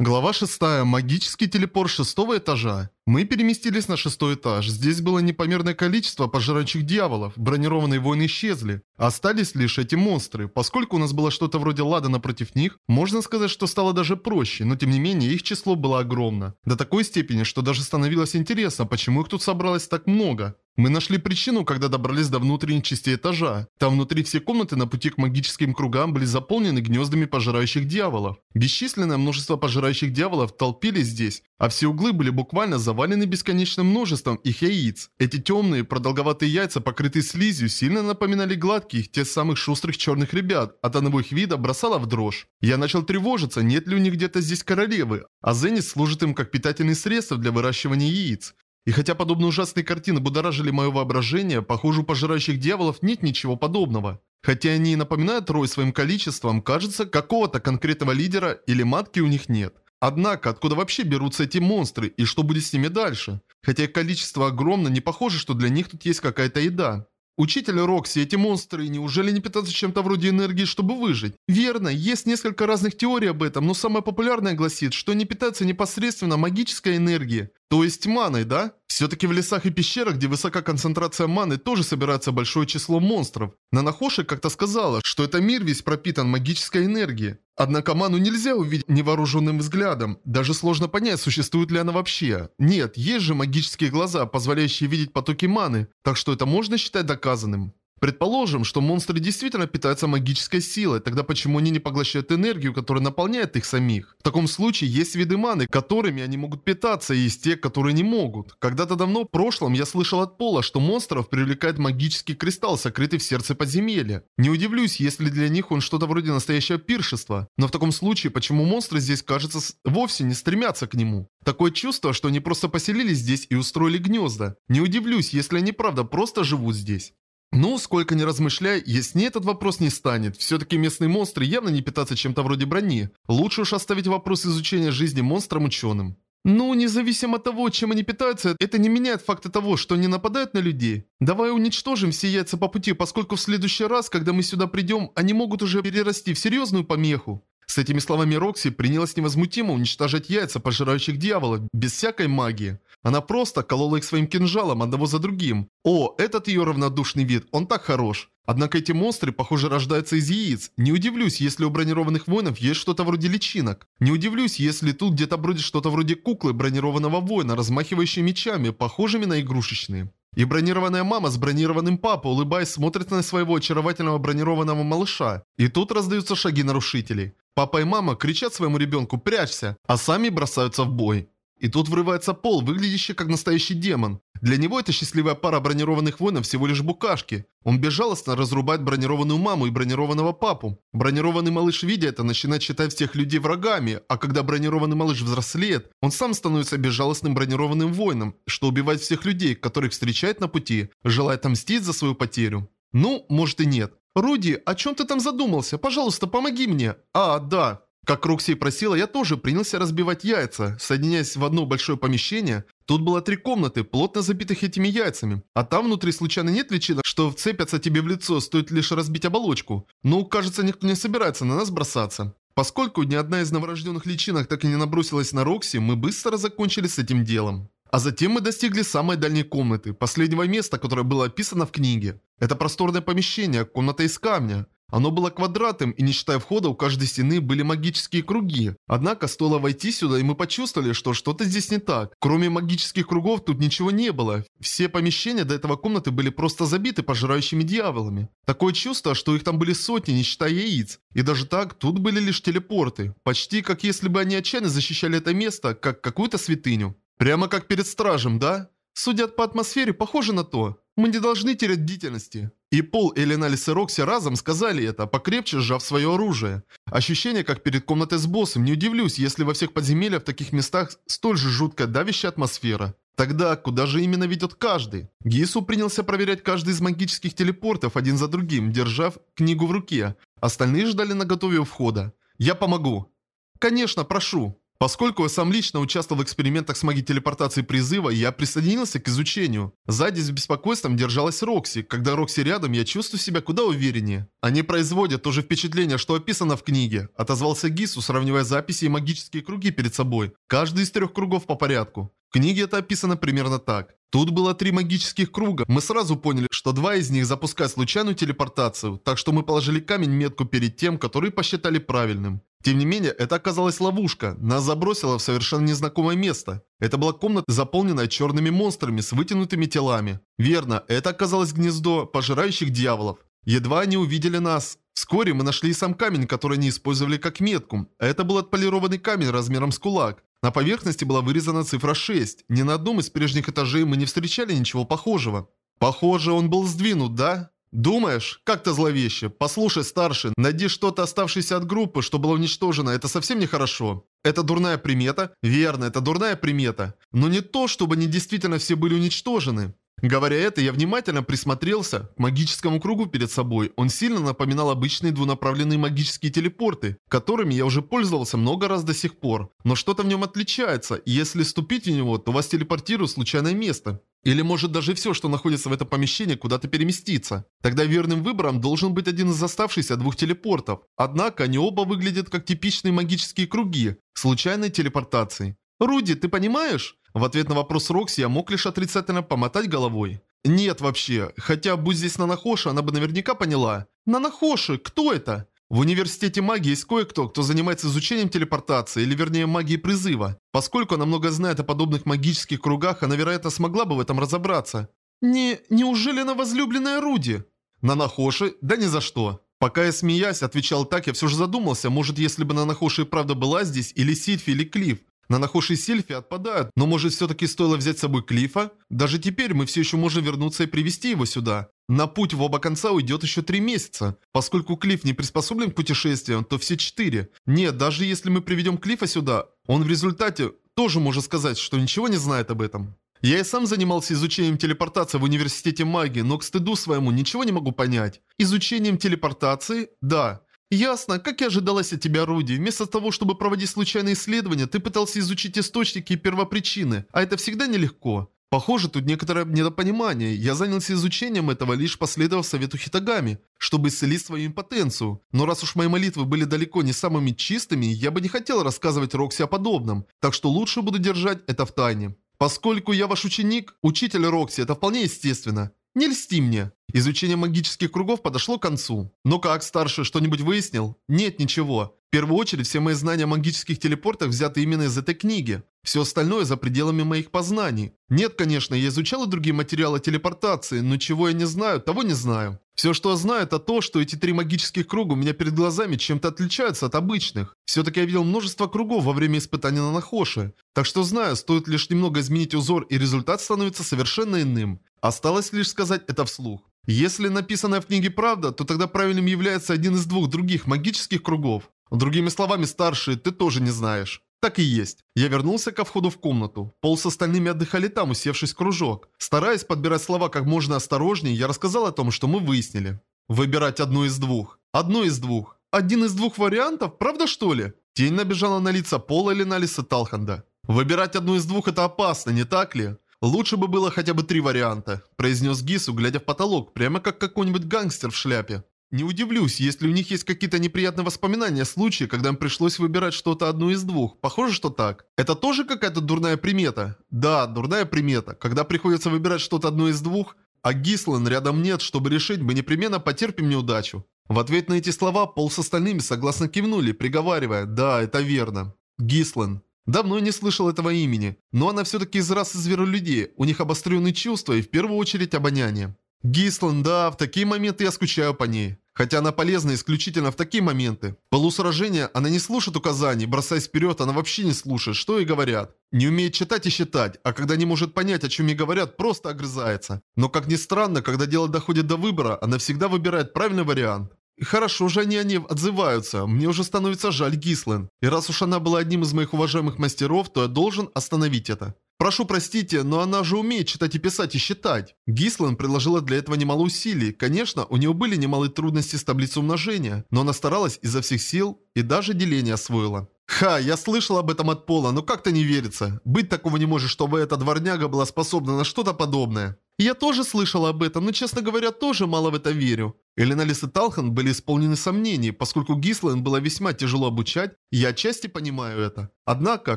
Глава 6. Магический телепорт шестого этажа. Мы переместились на шестой этаж. Здесь было непомерное количество пожирающих дьяволов. Бронированные воины исчезли. Остались лишь эти монстры. Поскольку у нас было что-то вроде лада напротив них, можно сказать, что стало даже проще, но тем не менее их число было огромно. До такой степени, что даже становилось интересно, почему их тут собралось так много. Мы нашли причину, когда добрались до внутренней части этажа. Там внутри все комнаты на пути к магическим кругам были заполнены гнездами пожирающих дьяволов. Бесчисленное множество пожирающих дьяволов толпились здесь, а все углы были буквально завалены бесконечным множеством их яиц. Эти темные, продолговатые яйца, покрытые слизью, сильно напоминали гладких, тех самых шустрых черных ребят. От одного их вида бросала в дрожь. Я начал тревожиться, нет ли у них где-то здесь королевы, а Зенис служит им как питательный средство для выращивания яиц. И хотя подобные ужасные картины будоражили мое воображение, похоже, у пожирающих дьяволов нет ничего подобного. Хотя они и напоминают Рой своим количеством, кажется, какого-то конкретного лидера или матки у них нет. Однако, откуда вообще берутся эти монстры и что будет с ними дальше? Хотя их количество огромно, не похоже, что для них тут есть какая-то еда. Учитель Рокси, эти монстры, неужели не питаются чем-то вроде энергии, чтобы выжить? Верно, есть несколько разных теорий об этом, но самая популярная гласит, что они питаются непосредственно магической энергией, то есть маной, да? Все-таки в лесах и пещерах, где высока концентрация маны, тоже собирается большое число монстров. Нанахоши как-то сказала, что это мир весь пропитан магической энергией. Однако ману нельзя увидеть невооруженным взглядом. Даже сложно понять, существует ли она вообще. Нет, есть же магические глаза, позволяющие видеть потоки маны, так что это можно считать доказанным. Предположим, что монстры действительно питаются магической силой, тогда почему они не поглощают энергию, которая наполняет их самих? В таком случае есть виды маны, которыми они могут питаться, и есть те, которые не могут. Когда-то давно, в прошлом, я слышал от Пола, что монстров привлекает магический кристалл, сокрытый в сердце подземелья. Не удивлюсь, если для них он что-то вроде настоящего пиршества. Но в таком случае, почему монстры здесь, кажется, вовсе не стремятся к нему? Такое чувство, что они просто поселились здесь и устроили гнезда. Не удивлюсь, если они правда просто живут здесь. Ну, сколько ни размышляй, яснее этот вопрос не станет. Все-таки местные монстры явно не питаются чем-то вроде брони. Лучше уж оставить вопрос изучения жизни монстрам ученым. Ну, независимо от того, чем они питаются, это не меняет факта того, что они нападают на людей. Давай уничтожим все яйца по пути, поскольку в следующий раз, когда мы сюда придем, они могут уже перерасти в серьезную помеху. С этими словами Рокси принялась невозмутимо уничтожать яйца пожирающих дьяволов, без всякой магии. Она просто колола их своим кинжалом одного за другим. О, этот ее равнодушный вид, он так хорош. Однако эти монстры, похоже, рождаются из яиц. Не удивлюсь, если у бронированных воинов есть что-то вроде личинок. Не удивлюсь, если тут где-то бродит что-то вроде куклы бронированного воина, размахивающей мечами, похожими на игрушечные. И бронированная мама с бронированным папой, улыбаясь, смотрит на своего очаровательного бронированного малыша. И тут раздаются шаги нарушителей. Папа и мама кричат своему ребенку «прячься», а сами бросаются в бой. И тут врывается Пол, выглядящий как настоящий демон. Для него эта счастливая пара бронированных воинов всего лишь букашки. Он безжалостно разрубает бронированную маму и бронированного папу. Бронированный малыш, видя это, начинает считать всех людей врагами, а когда бронированный малыш взрослеет, он сам становится безжалостным бронированным воином, что убивает всех людей, которых встречает на пути, желая отомстить за свою потерю. Ну, может и нет. «Руди, о чем ты там задумался? Пожалуйста, помоги мне!» «А, да!» Как Рокси просила, я тоже принялся разбивать яйца, соединяясь в одно большое помещение. Тут было три комнаты, плотно забитых этими яйцами. А там внутри случайно нет личинок, что вцепятся тебе в лицо, стоит лишь разбить оболочку. Ну, кажется, никто не собирается на нас бросаться. Поскольку ни одна из новорожденных личинок так и не набросилась на Рокси, мы быстро закончили с этим делом. А затем мы достигли самой дальней комнаты, последнего места, которое было описано в книге. Это просторное помещение, комната из камня. Оно было квадратным, и не считая входа, у каждой стены были магические круги. Однако, стоило войти сюда, и мы почувствовали, что что-то здесь не так. Кроме магических кругов, тут ничего не было. Все помещения до этого комнаты были просто забиты пожирающими дьяволами. Такое чувство, что их там были сотни, не считая яиц. И даже так, тут были лишь телепорты. Почти как если бы они отчаянно защищали это место, как какую-то святыню. Прямо как перед стражем, да? Судя по атмосфере, похоже на то. Мы не должны терять бдительности. И Пол, Эленалис и Рокси разом сказали это, покрепче сжав свое оружие. Ощущение, как перед комнатой с боссом, не удивлюсь, если во всех подземельях в таких местах столь же жуткая давящая атмосфера. Тогда куда же именно ведет каждый? Гису принялся проверять каждый из магических телепортов один за другим, держав книгу в руке. Остальные ждали наготове у входа. «Я помогу». «Конечно, прошу». Поскольку я сам лично участвовал в экспериментах с магией телепортации призыва, я присоединился к изучению. Сзади с беспокойством держалась Рокси. Когда Рокси рядом, я чувствую себя куда увереннее. Они производят то же впечатление, что описано в книге. Отозвался Гису, сравнивая записи и магические круги перед собой. Каждый из трех кругов по порядку. В книге это описано примерно так. Тут было три магических круга. Мы сразу поняли, что два из них запускают случайную телепортацию, так что мы положили камень-метку перед тем, который посчитали правильным. Тем не менее, это оказалась ловушка. Нас забросило в совершенно незнакомое место. Это была комната, заполненная черными монстрами с вытянутыми телами. Верно, это оказалось гнездо пожирающих дьяволов. Едва они увидели нас. Вскоре мы нашли сам камень, который они использовали как метку. Это был отполированный камень размером с кулак. На поверхности была вырезана цифра 6. Ни на одном из прежних этажей мы не встречали ничего похожего. Похоже, он был сдвинут, да? «Думаешь? Как-то зловеще. Послушай, старший, найди что-то оставшееся от группы, что было уничтожено. Это совсем нехорошо. Это дурная примета? Верно, это дурная примета. Но не то, чтобы они действительно все были уничтожены. Говоря это, я внимательно присмотрелся к магическому кругу перед собой. Он сильно напоминал обычные двунаправленные магические телепорты, которыми я уже пользовался много раз до сих пор. Но что-то в нем отличается, и если ступить в него, то вас телепортирует в случайное место. Или может даже все, что находится в этом помещении, куда-то переместиться. Тогда верным выбором должен быть один из оставшихся двух телепортов. Однако они оба выглядят как типичные магические круги, случайной телепортации. «Руди, ты понимаешь?» В ответ на вопрос Рокси я мог лишь отрицательно помотать головой. «Нет вообще. Хотя, будь здесь Нанахоши, она бы наверняка поняла». «Нанахоши? Кто это?» В университете магии есть кое-кто, кто занимается изучением телепортации, или вернее магии призыва. Поскольку она много знает о подобных магических кругах, она, вероятно, смогла бы в этом разобраться. Не... неужели она возлюбленная Руди? Нанахоши? Да ни за что. Пока я смеясь отвечал так, я все же задумался, может если бы Нанахоши и правда была здесь, или Сильфи, или Клифф. Нанахоши и Сильфи отпадают, но может все-таки стоило взять с собой Клифа? Даже теперь мы все еще можем вернуться и привести его сюда. На путь в оба конца уйдет еще три месяца. Поскольку Клифф не приспособлен к путешествиям, то все четыре. Нет, даже если мы приведем Клиффа сюда, он в результате тоже может сказать, что ничего не знает об этом. Я и сам занимался изучением телепортации в университете магии, но к стыду своему ничего не могу понять. Изучением телепортации? Да. «Ясно. Как и ожидалось от тебя, Руди. Вместо того, чтобы проводить случайные исследования, ты пытался изучить источники и первопричины, а это всегда нелегко. Похоже, тут некоторое недопонимание. Я занялся изучением этого, лишь последовав совету Хитагами, чтобы исцелить свою импотенцию. Но раз уж мои молитвы были далеко не самыми чистыми, я бы не хотел рассказывать Рокси о подобном, так что лучше буду держать это в тайне. Поскольку я ваш ученик, учитель Рокси, это вполне естественно. Не льсти мне. Изучение магических кругов подошло к концу. Но как, старший, что-нибудь выяснил? Нет, ничего. В первую очередь, все мои знания о магических телепортах взяты именно из этой книги. Все остальное за пределами моих познаний. Нет, конечно, я изучал и другие материалы телепортации, но чего я не знаю, того не знаю. Все, что я знаю, это то, что эти три магических круга у меня перед глазами чем-то отличаются от обычных. Все-таки я видел множество кругов во время испытания на Нахоши. Так что знаю, стоит лишь немного изменить узор, и результат становится совершенно иным. Осталось лишь сказать это вслух. Если написанное в книге правда, то тогда правильным является один из двух других магических кругов. Другими словами, старший, ты тоже не знаешь. Так и есть. Я вернулся ко входу в комнату. Пол с остальными отдыхали там, усевшись в кружок. Стараясь подбирать слова как можно осторожнее, я рассказал о том, что мы выяснили. Выбирать одну из двух. Одно из двух. Один из двух вариантов? Правда что ли? Тень набежала на лица Пола или на лица Талханда. Выбирать одну из двух это опасно, не так ли? Лучше бы было хотя бы три варианта, произнес Гису, глядя в потолок, прямо как какой-нибудь гангстер в шляпе. Не удивлюсь, если у них есть какие-то неприятные воспоминания о случае, когда им пришлось выбирать что-то одно из двух. Похоже, что так. Это тоже какая-то дурная примета? Да, дурная примета. Когда приходится выбирать что-то одно из двух, а Гислан рядом нет, чтобы решить, мы непременно потерпим неудачу. В ответ на эти слова Пол с остальными согласно кивнули, приговаривая «Да, это верно». Гислан. Давно не слышал этого имени, но она все-таки из расы зверолюдей, у них обостренные чувства и в первую очередь обоняние. Гислан, да, в такие моменты я скучаю по ней. Хотя она полезна исключительно в такие моменты. Полусражения она не слушает указаний, бросаясь вперед, она вообще не слушает, что ей говорят. Не умеет читать и считать, а когда не может понять, о чем ей говорят, просто огрызается. Но как ни странно, когда дело доходит до выбора, она всегда выбирает правильный вариант. Хорошо же они о ней отзываются, мне уже становится жаль Гислен. И раз уж она была одним из моих уважаемых мастеров, то я должен остановить это. Прошу простите, но она же умеет читать и писать и считать. Гислен приложила для этого немало усилий. Конечно, у нее были немалые трудности с таблицей умножения, но она старалась изо всех сил и даже деление освоила. Ха, я слышал об этом от Пола, но как-то не верится. Быть такого не может, чтобы эта дворняга была способна на что-то подобное. Я тоже слышал об этом, но, честно говоря, тоже мало в это верю. Эленалис и Талхан были исполнены сомнений, поскольку Гислен было весьма тяжело обучать, я отчасти понимаю это. Однако,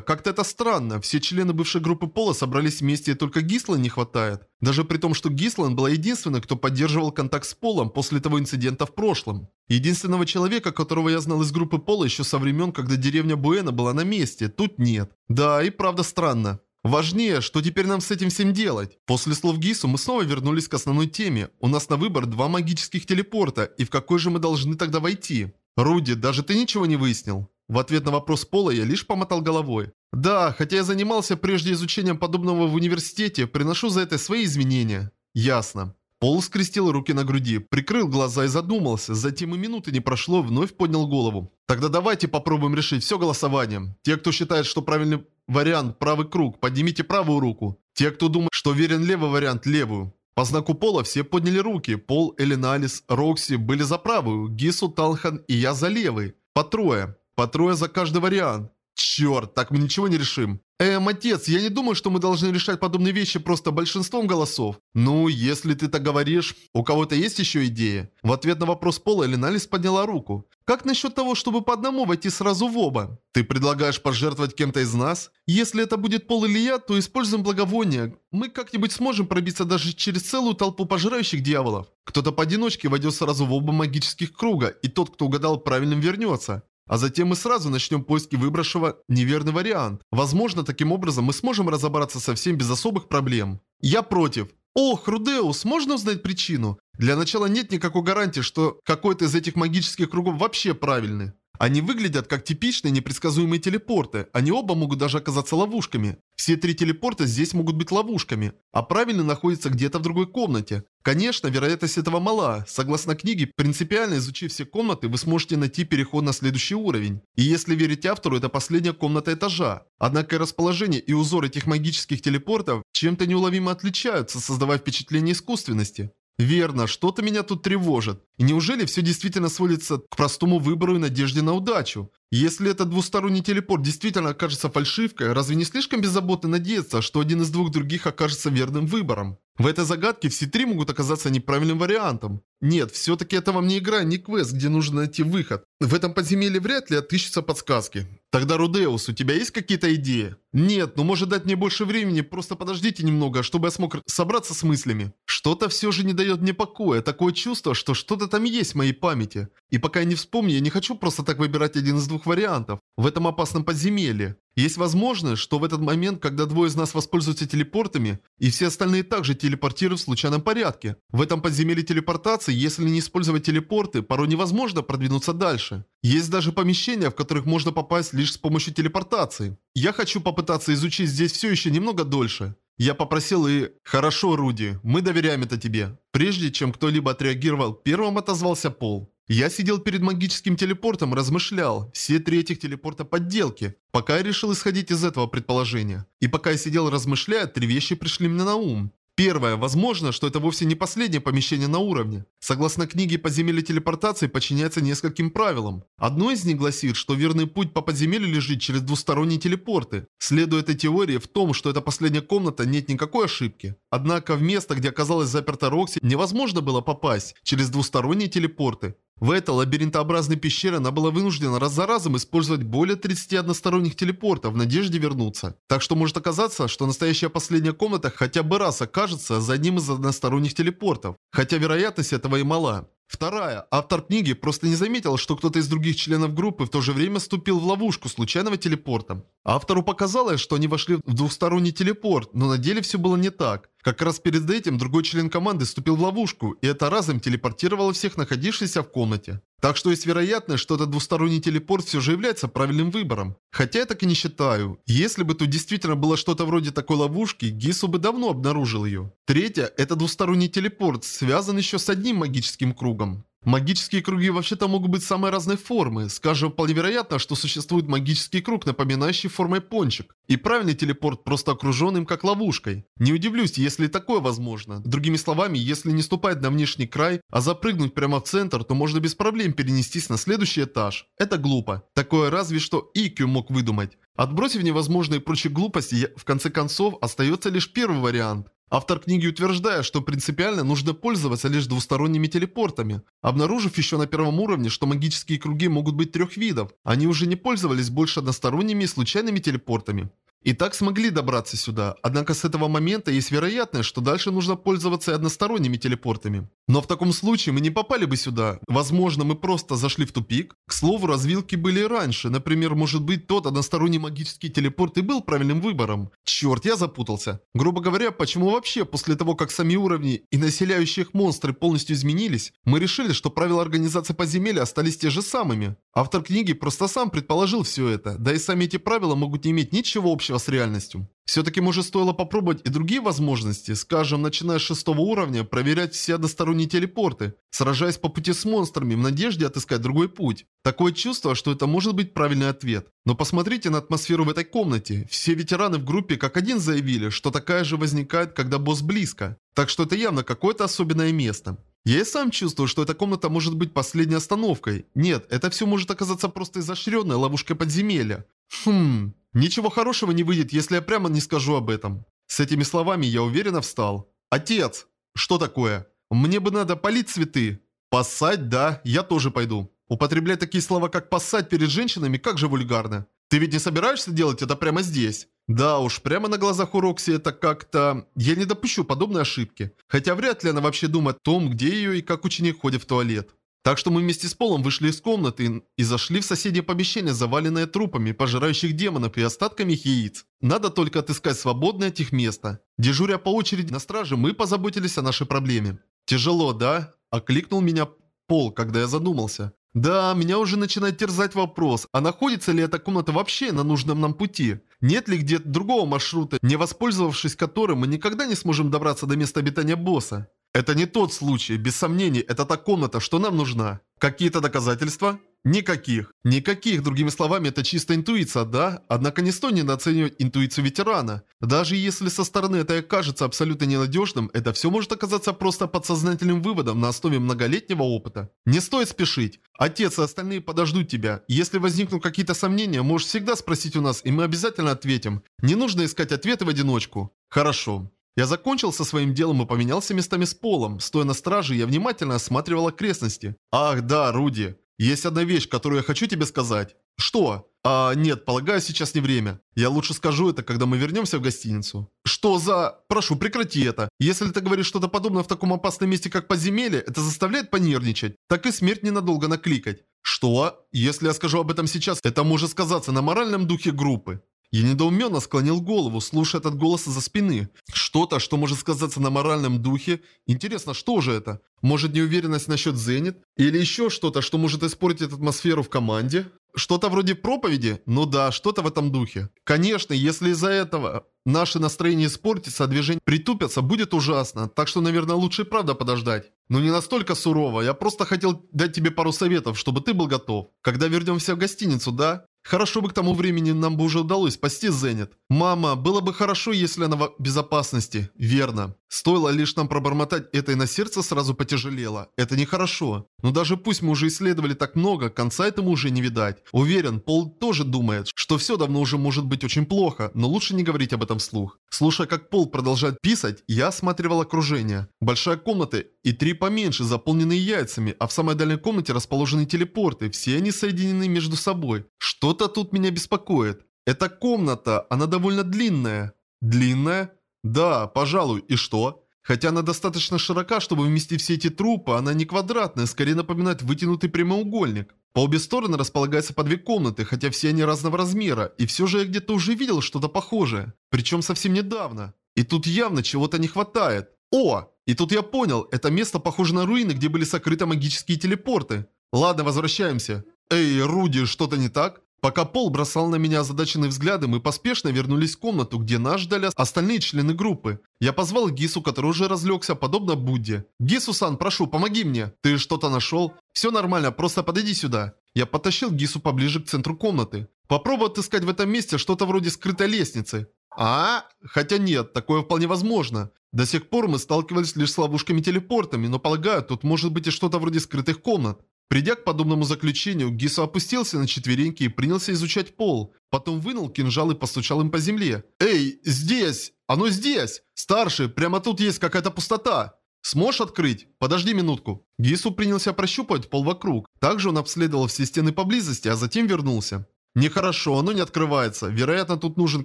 как-то это странно, все члены бывшей группы Пола собрались вместе и только Гислен не хватает. Даже при том, что Гислен была единственной, кто поддерживал контакт с Полом после того инцидента в прошлом. Единственного человека, которого я знал из группы Пола еще со времен, когда деревня Буэна была на месте, тут нет. Да, и правда странно. Важнее, что теперь нам с этим всем делать? После слов Гису мы снова вернулись к основной теме. У нас на выбор два магических телепорта, и в какой же мы должны тогда войти? Руди, даже ты ничего не выяснил? В ответ на вопрос Пола я лишь помотал головой. Да, хотя я занимался прежде изучением подобного в университете, приношу за это свои извинения. Ясно. Пол скрестил руки на груди, прикрыл глаза и задумался, затем и минуты не прошло, вновь поднял голову. Тогда давайте попробуем решить все голосованием. Те, кто считает, что правильный вариант правый круг, поднимите правую руку. Те, кто думает, что верен левый вариант, левую. По знаку пола все подняли руки. Пол, Элиналис, Рокси были за правую, Гису, Талхан и я за левый. По трое. По трое за каждый вариант. Черт, так мы ничего не решим. Эм, отец, я не думаю, что мы должны решать подобные вещи просто большинством голосов. Ну, если ты так говоришь, у кого-то есть еще идеи? В ответ на вопрос Пола Элиналис подняла руку. Как насчет того, чтобы по одному войти сразу в оба? Ты предлагаешь пожертвовать кем-то из нас? Если это будет Пол или я, то используем благовоние. Мы как-нибудь сможем пробиться даже через целую толпу пожирающих дьяволов. Кто-то поодиночке войдет сразу в оба магических круга, и тот, кто угадал правильным, вернется. А затем мы сразу начнем поиски выбравшего неверный вариант. Возможно, таким образом мы сможем разобраться со всем без особых проблем. Я против. Ох, Рудеус, можно узнать причину? Для начала нет никакой гарантии, что какой-то из этих магических кругов вообще правильный. Они выглядят как типичные непредсказуемые телепорты. Они оба могут даже оказаться ловушками. Все три телепорта здесь могут быть ловушками, а правильный находится где-то в другой комнате. Конечно, вероятность этого мала. Согласно книге, принципиально изучив все комнаты, вы сможете найти переход на следующий уровень. И если верить автору, это последняя комната этажа. Однако расположение и узор этих магических телепортов чем-то неуловимо отличаются, создавая впечатление искусственности. Верно, что-то меня тут тревожит. И неужели все действительно сводится к простому выбору и надежде на удачу? Если этот двусторонний телепорт действительно окажется фальшивкой, разве не слишком беззаботно надеяться, что один из двух других окажется верным выбором? В этой загадке все три могут оказаться неправильным вариантом. Нет, все-таки это вам не игра, не квест, где нужно найти выход. В этом подземелье вряд ли отыщутся подсказки. Тогда, Рудеус, у тебя есть какие-то идеи? Нет, но может дать мне больше времени, просто подождите немного, чтобы я смог собраться с мыслями. Что-то все же не дает мне покоя, такое чувство, что что-то там есть в моей памяти. И пока я не вспомню, я не хочу просто так выбирать один из двух вариантов в этом опасном подземелье. Есть возможность, что в этот момент, когда двое из нас воспользуются телепортами, и все остальные также телепортируют в случайном порядке. В этом подземелье телепортации, если не использовать телепорты, порой невозможно продвинуться дальше. Есть даже помещения, в которых можно попасть лишь с помощью телепортации. Я хочу попытаться изучить здесь все еще немного дольше. Я попросил и... Хорошо, Руди, мы доверяем это тебе. Прежде чем кто-либо отреагировал, первым отозвался Пол. Я сидел перед магическим телепортом, размышлял. Все три этих телепорта подделки. Пока я решил исходить из этого предположения. И пока я сидел размышляя, три вещи пришли мне на ум. Первое. Возможно, что это вовсе не последнее помещение на уровне. Согласно книге «Подземелье телепортации» подчиняется нескольким правилам. Одно из них гласит, что верный путь по подземелью лежит через двусторонние телепорты. Следуя этой теории, в том, что это последняя комната, нет никакой ошибки. Однако в место, где оказалась заперта Рокси, невозможно было попасть через двусторонние телепорты. В этой лабиринтообразной пещере она была вынуждена раз за разом использовать более 30 односторонних телепортов в надежде вернуться. Так что может оказаться, что настоящая последняя комната хотя бы раз окажется за одним из односторонних телепортов. Хотя вероятность этого и мала. Вторая. Автор книги просто не заметил, что кто-то из других членов группы в то же время вступил в ловушку случайного телепорта. Автору показалось, что они вошли в двухсторонний телепорт, но на деле все было не так. Как раз перед этим другой член команды вступил в ловушку, и это разом телепортировало всех находившихся в комнате. Так что есть вероятность, что этот двусторонний телепорт все же является правильным выбором. Хотя я так и не считаю. Если бы тут действительно было что-то вроде такой ловушки, Гису бы давно обнаружил ее. Третье – это двусторонний телепорт, связан еще с одним магическим кругом. Магические круги вообще-то могут быть самой разной формы. Скажем, вполне вероятно, что существует магический круг, напоминающий формой пончик. И правильный телепорт просто окружен им как ловушкой. Не удивлюсь, если такое возможно. Другими словами, если не ступать на внешний край, а запрыгнуть прямо в центр, то можно без проблем перенестись на следующий этаж. Это глупо. Такое разве что Икю мог выдумать. Отбросив невозможные прочие глупости, в конце концов остается лишь первый вариант. Автор книги утверждает, что принципиально нужно пользоваться лишь двусторонними телепортами. Обнаружив еще на первом уровне, что магические круги могут быть трех видов, они уже не пользовались больше односторонними и случайными телепортами. И так смогли добраться сюда, однако с этого момента есть вероятность, что дальше нужно пользоваться односторонними телепортами. Но в таком случае мы не попали бы сюда. Возможно, мы просто зашли в тупик. К слову, развилки были и раньше. Например, может быть, тот односторонний магический телепорт и был правильным выбором. Черт, я запутался. Грубо говоря, почему вообще после того, как сами уровни и населяющие их монстры полностью изменились, мы решили, что правила организации подземелья остались те же самыми? Автор книги просто сам предположил все это, да и сами эти правила могут не иметь ничего общего с реальностью. Все-таки может стоило попробовать и другие возможности, скажем, начиная с шестого уровня, проверять все односторонние телепорты, сражаясь по пути с монстрами в надежде отыскать другой путь. Такое чувство, что это может быть правильный ответ. Но посмотрите на атмосферу в этой комнате. Все ветераны в группе как один заявили, что такая же возникает, когда босс близко. Так что это явно какое-то особенное место. Я и сам чувствую, что эта комната может быть последней остановкой. Нет, это все может оказаться просто изощренной ловушкой подземелья. Хм, ничего хорошего не выйдет, если я прямо не скажу об этом. С этими словами я уверенно встал. Отец! Что такое? Мне бы надо полить цветы. Поссать, да, я тоже пойду. Употреблять такие слова, как «поссать» перед женщинами, как же вульгарно. Ты ведь не собираешься делать это прямо здесь? Да уж, прямо на глазах у Рокси это как-то... Я не допущу подобной ошибки. Хотя вряд ли она вообще думает о том, где ее и как ученик ходит в туалет. Так что мы вместе с Полом вышли из комнаты и зашли в соседнее помещение, заваленное трупами, пожирающих демонов и остатками их яиц. Надо только отыскать свободное от их место. Дежуря по очереди на страже, мы позаботились о нашей проблеме. «Тяжело, да?» – окликнул меня Пол, когда я задумался. Да, меня уже начинает терзать вопрос, а находится ли эта комната вообще на нужном нам пути? Нет ли где-то другого маршрута, не воспользовавшись которым мы никогда не сможем добраться до места обитания босса? Это не тот случай, без сомнений, это та комната, что нам нужна. Какие-то доказательства? Никаких. Никаких, другими словами, это чисто интуиция, да? Однако не стоит недооценивать интуицию ветерана. Даже если со стороны это и кажется абсолютно ненадежным, это все может оказаться просто подсознательным выводом на основе многолетнего опыта. Не стоит спешить. Отец и остальные подождут тебя. Если возникнут какие-то сомнения, можешь всегда спросить у нас, и мы обязательно ответим. Не нужно искать ответы в одиночку. Хорошо. Я закончил со своим делом и поменялся местами с Полом. Стоя на страже, я внимательно осматривал окрестности. Ах, да, Руди. Есть одна вещь, которую я хочу тебе сказать. Что? А, нет, полагаю, сейчас не время. Я лучше скажу это, когда мы вернемся в гостиницу. Что за... Прошу, прекрати это. Если ты говоришь что-то подобное в таком опасном месте, как подземелье, это заставляет понервничать. Так и смерть ненадолго накликать. Что? Если я скажу об этом сейчас, это может сказаться на моральном духе группы. Я недоуменно склонил голову, слушая этот голос из-за спины. Что-то, что может сказаться на моральном духе. Интересно, что же это? Может неуверенность насчет Зенит? Или еще что-то, что может испортить атмосферу в команде? Что-то вроде проповеди? Ну да, что-то в этом духе. Конечно, если из-за этого наше настроение испортится, а движения притупятся, будет ужасно. Так что, наверное, лучше и правда подождать. Но не настолько сурово, я просто хотел дать тебе пару советов, чтобы ты был готов. Когда вернемся в гостиницу, да? Хорошо бы к тому времени нам бы уже удалось спасти Зенит. Мама, было бы хорошо, если она в безопасности. Верно. Стоило лишь нам пробормотать это и на сердце сразу потяжелело. Это нехорошо. Но даже пусть мы уже исследовали так много, конца этому уже не видать. Уверен, Пол тоже думает, что все давно уже может быть очень плохо, но лучше не говорить об этом вслух. Слушая, как Пол продолжает писать, я осматривал окружение. Большая комната и три поменьше, заполненные яйцами, а в самой дальней комнате расположены телепорты, все они соединены между собой. Что-то тут меня беспокоит. Эта комната, она довольно длинная. Длинная? Да, пожалуй, и что? Хотя она достаточно широка, чтобы вместить все эти трупы, она не квадратная, скорее напоминает вытянутый прямоугольник. По обе стороны располагаются по две комнаты, хотя все они разного размера, и все же я где-то уже видел что-то похожее. Причем совсем недавно. И тут явно чего-то не хватает. О! И тут я понял, это место похоже на руины, где были сокрыты магические телепорты. Ладно, возвращаемся. Эй, Руди, что-то не так? Пока Пол бросал на меня озадаченные взгляды, мы поспешно вернулись в комнату, где нас ждали остальные члены группы. Я позвал Гису, который уже разлегся, подобно Будде. «Гису-сан, прошу, помоги мне. Ты что-то нашел?» «Все нормально, просто подойди сюда». Я потащил Гису поближе к центру комнаты. Попробуй отыскать в этом месте что-то вроде скрытой лестницы. А? Хотя нет, такое вполне возможно. До сих пор мы сталкивались лишь с ловушками-телепортами, но полагаю, тут может быть и что-то вроде скрытых комнат. Придя к подобному заключению, Гису опустился на четвереньки и принялся изучать пол. Потом вынул кинжал и постучал им по земле. «Эй, здесь! Оно здесь! Старший, прямо тут есть какая-то пустота!» «Сможешь открыть? Подожди минутку». Гису принялся прощупывать пол вокруг. Также он обследовал все стены поблизости, а затем вернулся. Нехорошо, оно не открывается. Вероятно, тут нужен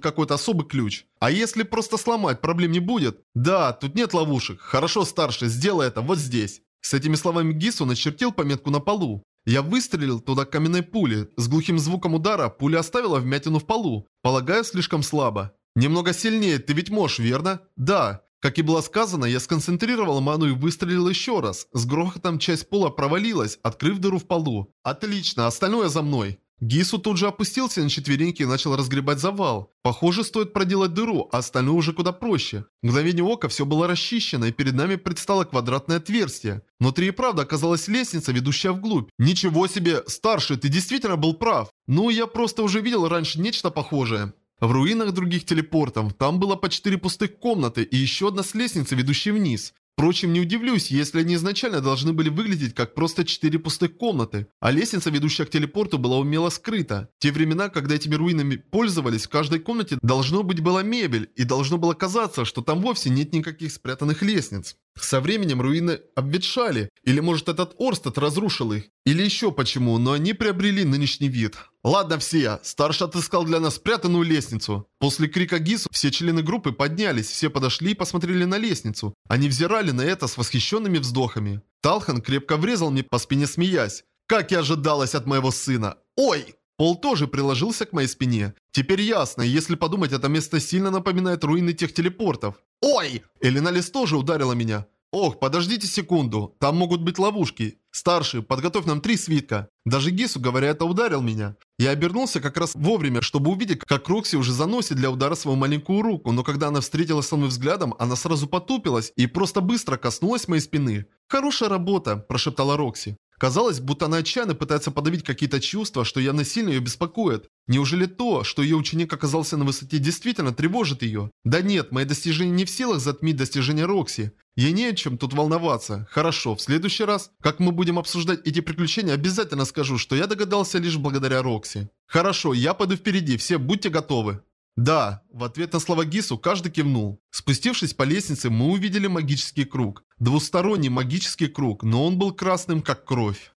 какой-то особый ключ. А если просто сломать, проблем не будет? Да, тут нет ловушек. Хорошо, старший, сделай это вот здесь. С этими словами Гису начертил пометку на полу. Я выстрелил туда каменной пулей. С глухим звуком удара пуля оставила вмятину в полу. Полагаю, слишком слабо. Немного сильнее, ты ведь можешь, верно? Да. Как и было сказано, я сконцентрировал ману и выстрелил еще раз. С грохотом часть пола провалилась, открыв дыру в полу. Отлично, остальное за мной. Гису тут же опустился на четвереньки и начал разгребать завал. Похоже, стоит проделать дыру, а остальное уже куда проще. В мгновение ока все было расчищено, и перед нами предстало квадратное отверстие. Внутри и правда оказалась лестница, ведущая вглубь. Ничего себе, старший, ты действительно был прав. Ну, я просто уже видел раньше нечто похожее. В руинах других телепортов там было по четыре пустых комнаты и еще одна с лестницей, ведущей вниз. Впрочем, не удивлюсь, если они изначально должны были выглядеть как просто четыре пустых комнаты, а лестница, ведущая к телепорту, была умело скрыта. В те времена, когда этими руинами пользовались, в каждой комнате должно быть была мебель, и должно было казаться, что там вовсе нет никаких спрятанных лестниц. Со временем руины обветшали, или может этот Орстед разрушил их, или еще почему, но они приобрели нынешний вид. Ладно все, старший отыскал для нас спрятанную лестницу. После крика Гису все члены группы поднялись, все подошли и посмотрели на лестницу. Они взирали на это с восхищенными вздохами. Талхан крепко врезал мне по спине смеясь. Как и ожидалось от моего сына. Ой! Пол тоже приложился к моей спине. Теперь ясно, если подумать, это место сильно напоминает руины тех телепортов. Ой! Элиналис тоже ударила меня. Ох, подождите секунду, там могут быть ловушки. Старший, подготовь нам три свитка. Даже Гису, говоря это, ударил меня. Я обернулся как раз вовремя, чтобы увидеть, как Рокси уже заносит для удара свою маленькую руку, но когда она встретилась со мной взглядом, она сразу потупилась и просто быстро коснулась моей спины. «Хорошая работа», – прошептала Рокси. Казалось, будто она отчаянно пытается подавить какие-то чувства, что явно сильно ее беспокоит. Неужели то, что ее ученик оказался на высоте, действительно тревожит ее? Да нет, мои достижения не в силах затмить достижения Рокси. Ей не о чем тут волноваться. Хорошо, в следующий раз, как мы будем обсуждать эти приключения, обязательно скажу, что я догадался лишь благодаря Рокси. Хорошо, я пойду впереди, все будьте готовы. «Да», в ответ на слова Гису каждый кивнул. Спустившись по лестнице, мы увидели магический круг. Двусторонний магический круг, но он был красным, как кровь.